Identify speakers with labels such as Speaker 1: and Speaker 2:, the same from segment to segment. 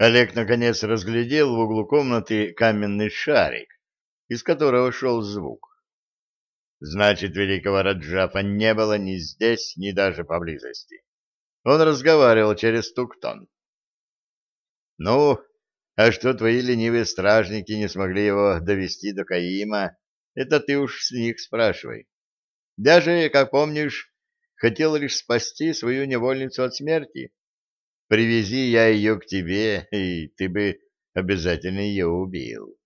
Speaker 1: Олег наконец разглядел в углу комнаты каменный шарик, из которого шел звук. Значит, великого Раджафа не было ни здесь, ни даже поблизости. Он разговаривал через туктон. «Ну, а что твои ленивые стражники не смогли его довести до Каима, это ты уж с них спрашивай. Даже, как помнишь, хотел лишь спасти свою невольницу от смерти. Привези я ее к тебе, и ты бы обязательно ее убил.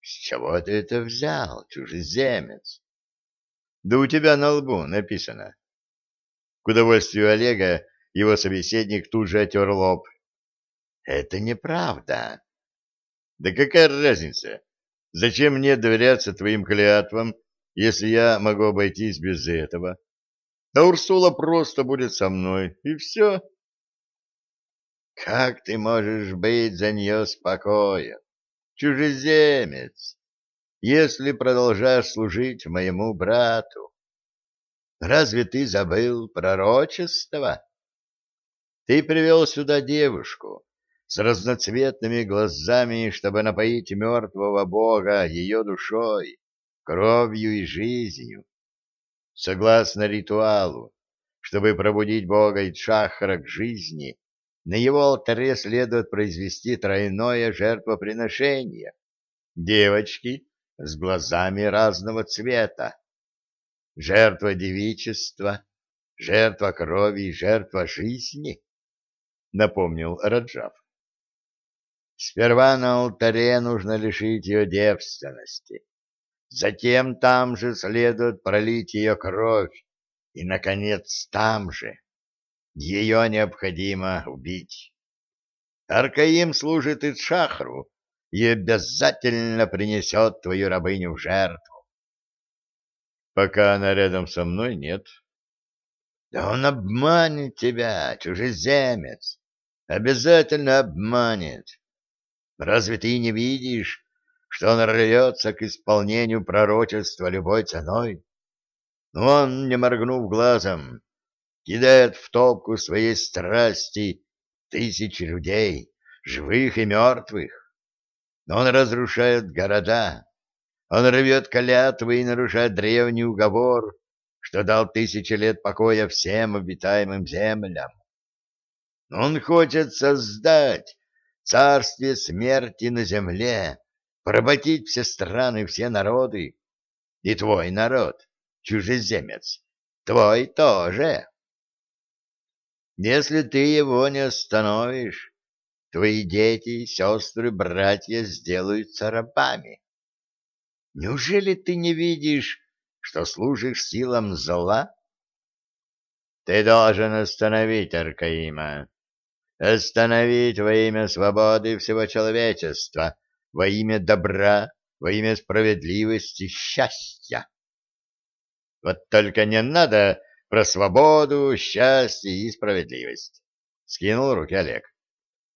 Speaker 1: С чего ты это взял, чужеземец? Да у тебя на лбу написано. К удовольствию Олега его собеседник тут же отер лоб. Это неправда. Да какая разница? Зачем мне доверяться твоим клятвам, если я могу обойтись без этого? А Урсула просто будет со мной, и все. Как ты можешь быть за нее спокоен, чужеземец, если продолжаешь служить моему брату? Разве ты забыл пророчество? Ты привел сюда девушку с разноцветными глазами, чтобы напоить мертвого бога ее душой, кровью и жизнью. Согласно ритуалу, чтобы пробудить бога Ичахара к жизни, на его алтаре следует произвести тройное жертвоприношение. Девочки с глазами разного цвета. Жертва девичества, жертва крови и жертва жизни, напомнил Раджав. Сперва на алтаре нужно лишить ее девственности. Затем там же следует пролить ее кровь. И, наконец, там же ее необходимо убить. Аркаим служит Итшахру и обязательно принесет твою рабыню в жертву. Пока она рядом со мной, нет. Да он обманет тебя, чужеземец. Обязательно обманет. Разве ты не видишь, что он рвется к исполнению пророчества любой ценой? Он, не моргнув глазом, кидает в топку своей страсти тысячи людей, живых и мертвых. Он разрушает города, он рвет клятвы и нарушает древний уговор, что дал тысячи лет покоя всем обитаемым землям. Он хочет создать царствие смерти на земле, поработить все страны, все народы. И твой народ, чужеземец, твой тоже. Если ты его не остановишь, твои дети, сестры, братья сделаются рабами. Неужели ты не видишь, что служишь силам зла? Ты должен остановить Аркаима. Остановить во имя свободы всего человечества, во имя добра, во имя справедливости, счастья. Вот только не надо про свободу, счастье и справедливость. Скинул руки Олег.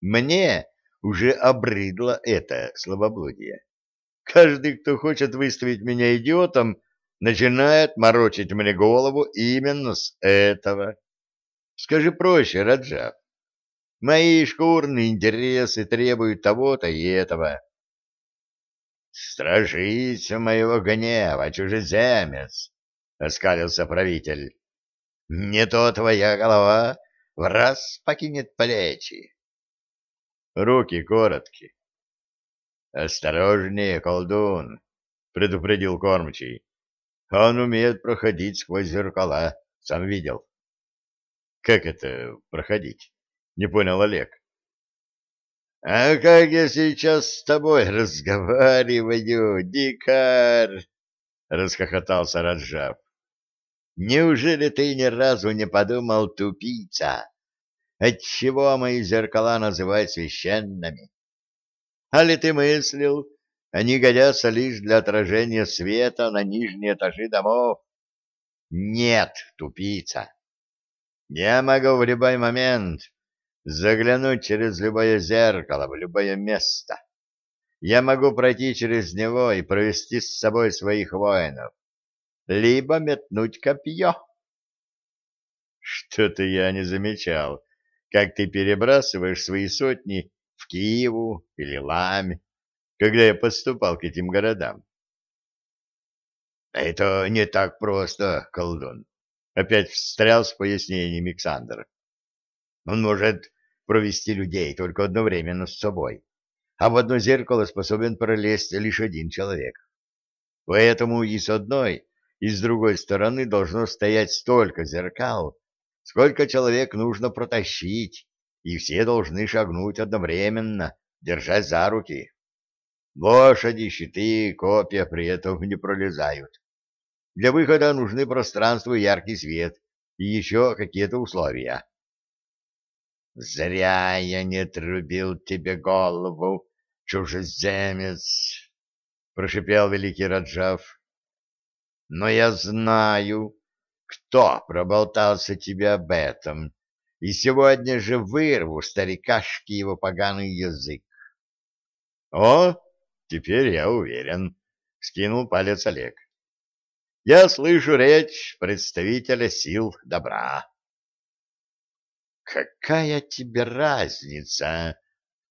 Speaker 1: Мне уже обрыдло это словоблудие. Каждый, кто хочет выставить меня идиотом, начинает морочить мне голову именно с этого. Скажи проще, Раджав. Мои шкурные интересы требуют того-то и этого. Стражись моего гнева, чужеземец, — оскалился правитель. Не то твоя голова в раз покинет плечи. Руки короткие. Осторожнее, колдун, предупредил кормчий. Он умеет проходить сквозь зеркала, сам видел. Как это проходить? Не понял Олег. А как я сейчас с тобой разговариваю, дикарь? Расхохотался Раджав. Неужели ты ни разу не подумал, тупица, отчего мои зеркала называют священными? А ли ты мыслил, они годятся лишь для отражения света на нижние этажи домов? Нет, тупица. Я могу в любой момент заглянуть через любое зеркало в любое место. Я могу пройти через него и провести с собой своих воинов либо метнуть копье. Что-то я не замечал, как ты перебрасываешь свои сотни в Киеву или Ламе, когда я подступал к этим городам. — Это не так просто, колдун. Опять встрял с пояснением Александр. Он может провести людей только одновременно с собой, а в одно зеркало способен пролезть лишь один человек. Поэтому и с одной, и с другой стороны должно стоять столько зеркал, сколько человек нужно протащить, и все должны шагнуть одновременно, держась за руки. Лошади, щиты, копья при этом не пролезают. Для выхода нужны пространство и яркий свет, и еще какие-то условия. «Зря я не трубил тебе голову, чужеземец!» — прошипел великий Раджав. «Но я знаю, кто проболтался тебе об этом, и сегодня же вырву старикашки его поганый язык. — О, теперь я уверен, — скинул палец Олег. — Я слышу речь представителя сил добра. — Какая тебе разница,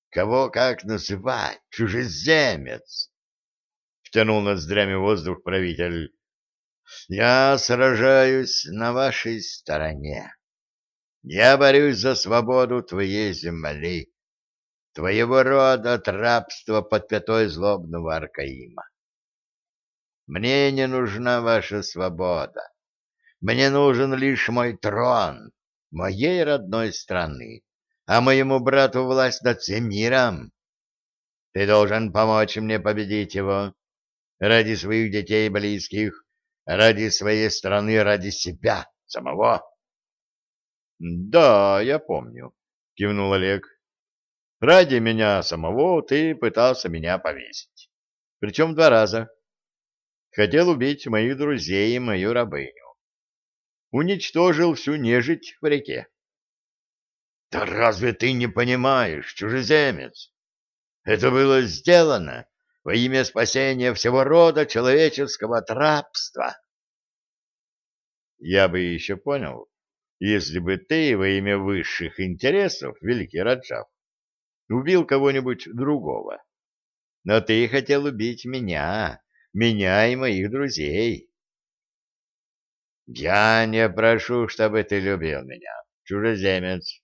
Speaker 1: кого как называть, чужеземец? — втянул ноздрями воздух правитель. Я сражаюсь на вашей стороне. Я борюсь за свободу твоей земли, твоего рода от рабства под пятой злобного Аркаима. Мне не нужна ваша свобода. Мне нужен лишь мой трон, моей родной страны, а моему брату власть над всем миром. Ты должен помочь мне победить его ради своих детей и близких, ради своей страны, ради себя самого. — Да, я помню, — кивнул Олег. — Ради меня самого ты пытался меня повесить. Причем два раза. Хотел убить моих друзей и мою рабыню. Уничтожил всю нежить в реке. — Да разве ты не понимаешь, чужеземец? Это было сделано во имя спасения всего рода человеческого от рабства. Я бы еще понял, если бы ты во имя высших интересов, великий Раджав, убил кого-нибудь другого. Но ты хотел убить меня, меня и моих друзей. Я не прошу, чтобы ты любил меня, чужеземец,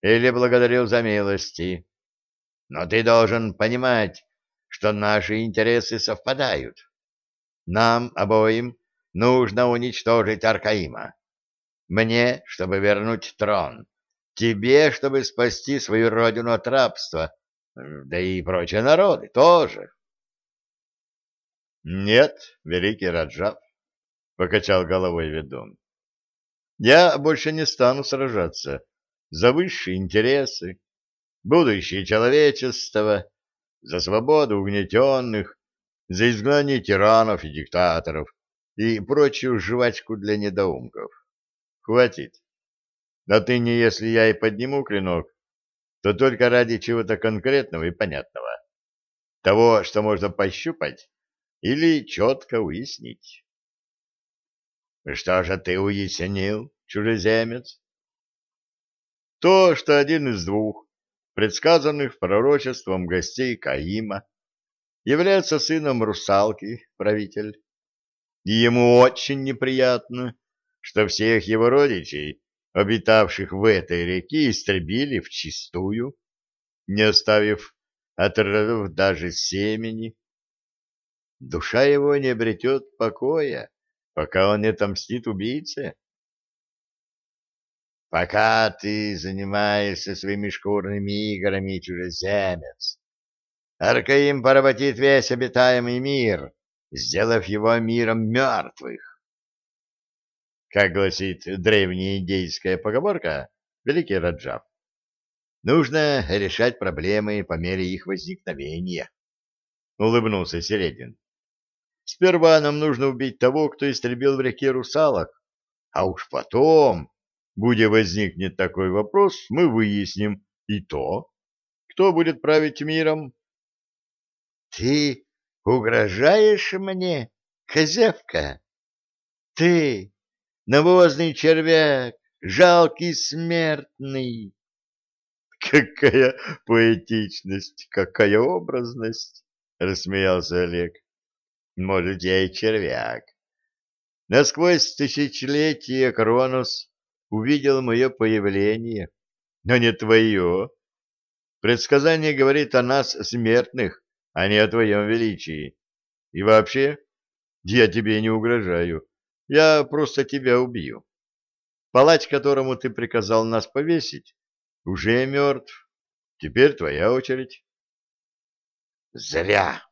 Speaker 1: или благодарил за милости. Но ты должен понимать, что наши интересы совпадают. Нам обоим нужно уничтожить Аркаима. Мне, чтобы вернуть трон. Тебе, чтобы спасти свою родину от рабства. Да и прочие народы тоже. Нет, великий Раджав, покачал головой ведун. Я больше не стану сражаться за высшие интересы, будущее человечества, за свободу угнетенных, за изгнание тиранов и диктаторов и прочую жвачку для недоумков. Хватит. А ты не, если я и подниму клинок, то только ради чего-то конкретного и понятного. Того, что можно пощупать или четко уяснить. Что же ты уяснил, чужеземец? То, что один из двух предсказанных пророчеством гостей Каима, является сыном русалки, правитель. И ему очень неприятно, что всех его родичей, обитавших в этой реке, истребили вчистую, не оставив от даже семени. Душа его не обретет покоя, пока он не отомстит убийце. Пока ты занимаешься своими шкурными играми, чужеземец, Аркаим поработит весь обитаемый мир, сделав его миром мертвых. Как гласит древняя индейская поговорка, великий Раджав, нужно решать проблемы по мере их возникновения. Улыбнулся Середин. Сперва нам нужно убить того, кто истребил в реке русалок, а уж потом Будя возникнет такой вопрос, мы выясним и то, кто будет править миром. — Ты угрожаешь мне, козявка? Ты, навозный червяк, жалкий смертный, Какая поэтичность, какая образность, рассмеялся Олег. Может, я и червяк. Насквозь тысячелетия Кронос увидел мое появление, но не твое. Предсказание говорит о нас, смертных, а не о твоем величии. И вообще, я тебе не угрожаю, я просто тебя убью. Палач, которому ты приказал нас повесить, уже мертв. Теперь твоя очередь. Зря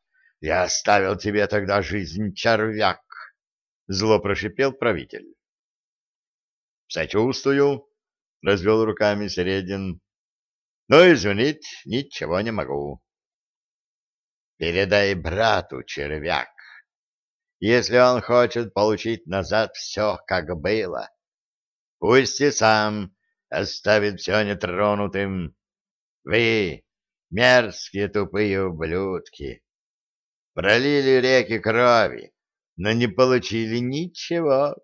Speaker 1: я оставил тебе тогда жизнь, червяк, зло прошипел правитель. Сочувствую, развел руками Середин. Но извинить ничего не могу. Передай брату, червяк. Если он хочет получить назад все, как было, пусть и сам оставит все нетронутым. Вы, мерзкие тупые ублюдки, пролили реки крови, но не получили ничего,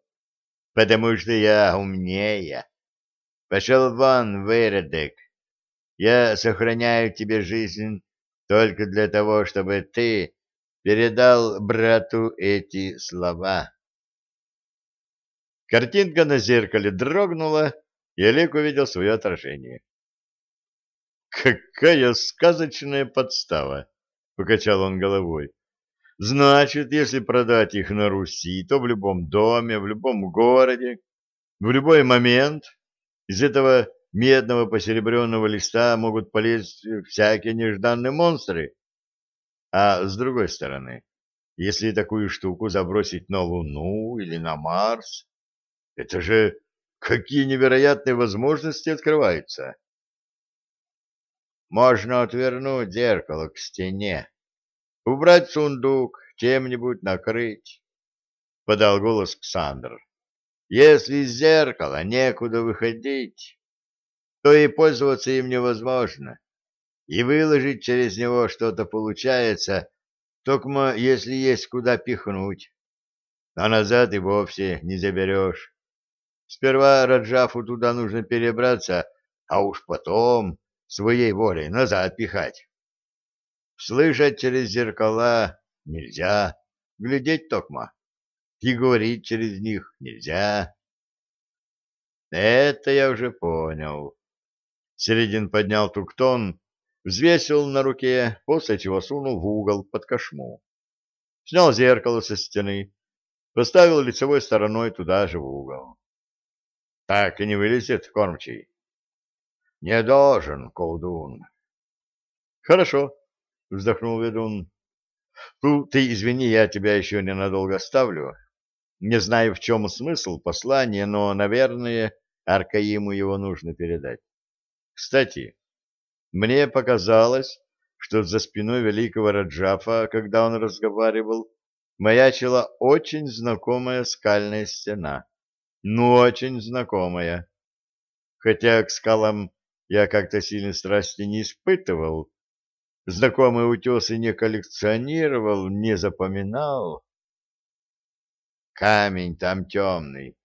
Speaker 1: потому что я умнее. Пошел вон, выродок. Я сохраняю тебе жизнь только для того, чтобы ты передал брату эти слова. Картинка на зеркале дрогнула, и Олег увидел свое отражение. «Какая сказочная подстава!» — покачал он головой. «Значит, если продать их на Руси, то в любом доме, в любом городе, в любой момент из этого медного посеребренного листа могут полезть всякие нежданные монстры. А с другой стороны, если такую штуку забросить на Луну или на Марс, это же Какие невероятные возможности открываются! Можно отвернуть зеркало к стене, убрать сундук, чем-нибудь накрыть, — подал голос Ксандр. Если из зеркала некуда выходить, то и пользоваться им невозможно, и выложить через него что-то получается, только если есть куда пихнуть, а назад и вовсе не заберешь. Сперва Раджафу туда нужно перебраться, а уж потом своей волей назад пихать. Слышать через зеркала нельзя, глядеть токма, и говорить через них нельзя. Это я уже понял. Середин поднял туктон, взвесил на руке, после чего сунул в угол под кошму. Снял зеркало со стены, поставил лицевой стороной туда же в угол. Так и не вылезет кормчий. Не должен, колдун. Хорошо, вздохнул ведун. Ну, ты извини, я тебя еще ненадолго оставлю. Не знаю, в чем смысл послания, но, наверное, Аркаиму его нужно передать. Кстати, мне показалось, что за спиной великого Раджафа, когда он разговаривал, маячила очень знакомая скальная стена ну, очень знакомая. Хотя к скалам я как-то сильной страсти не испытывал, знакомые утесы не коллекционировал, не запоминал. Камень там темный,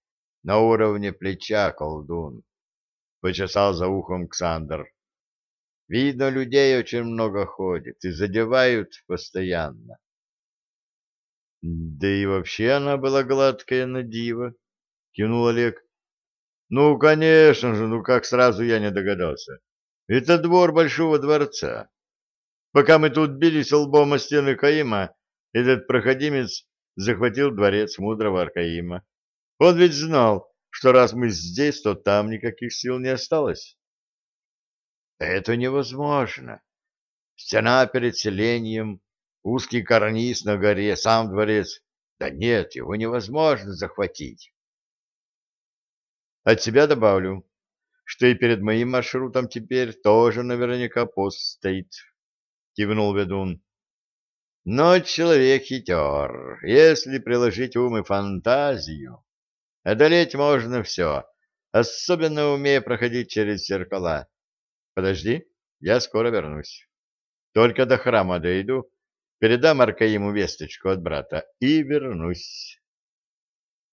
Speaker 1: на уровне плеча колдун, — почесал за ухом Ксандр. Видно, людей очень много ходит и задевают постоянно. Да и вообще она была гладкая на диво, — кивнул Олег. «Ну, конечно же, ну как сразу я не догадался. Это двор Большого дворца. Пока мы тут бились лбом о стены Каима, этот проходимец захватил дворец мудрого Аркаима. Он ведь знал, что раз мы здесь, то там никаких сил не осталось». «Это невозможно. Стена перед селением, узкий карниз на горе, сам дворец. Да нет, его невозможно захватить». От себя добавлю, что и перед моим маршрутом теперь тоже наверняка пост стоит, — кивнул ведун. Но человек хитер. Если приложить ум и фантазию, одолеть можно все, особенно умея проходить через зеркала. Подожди, я скоро вернусь. Только до храма дойду, передам Аркаиму весточку от брата и вернусь.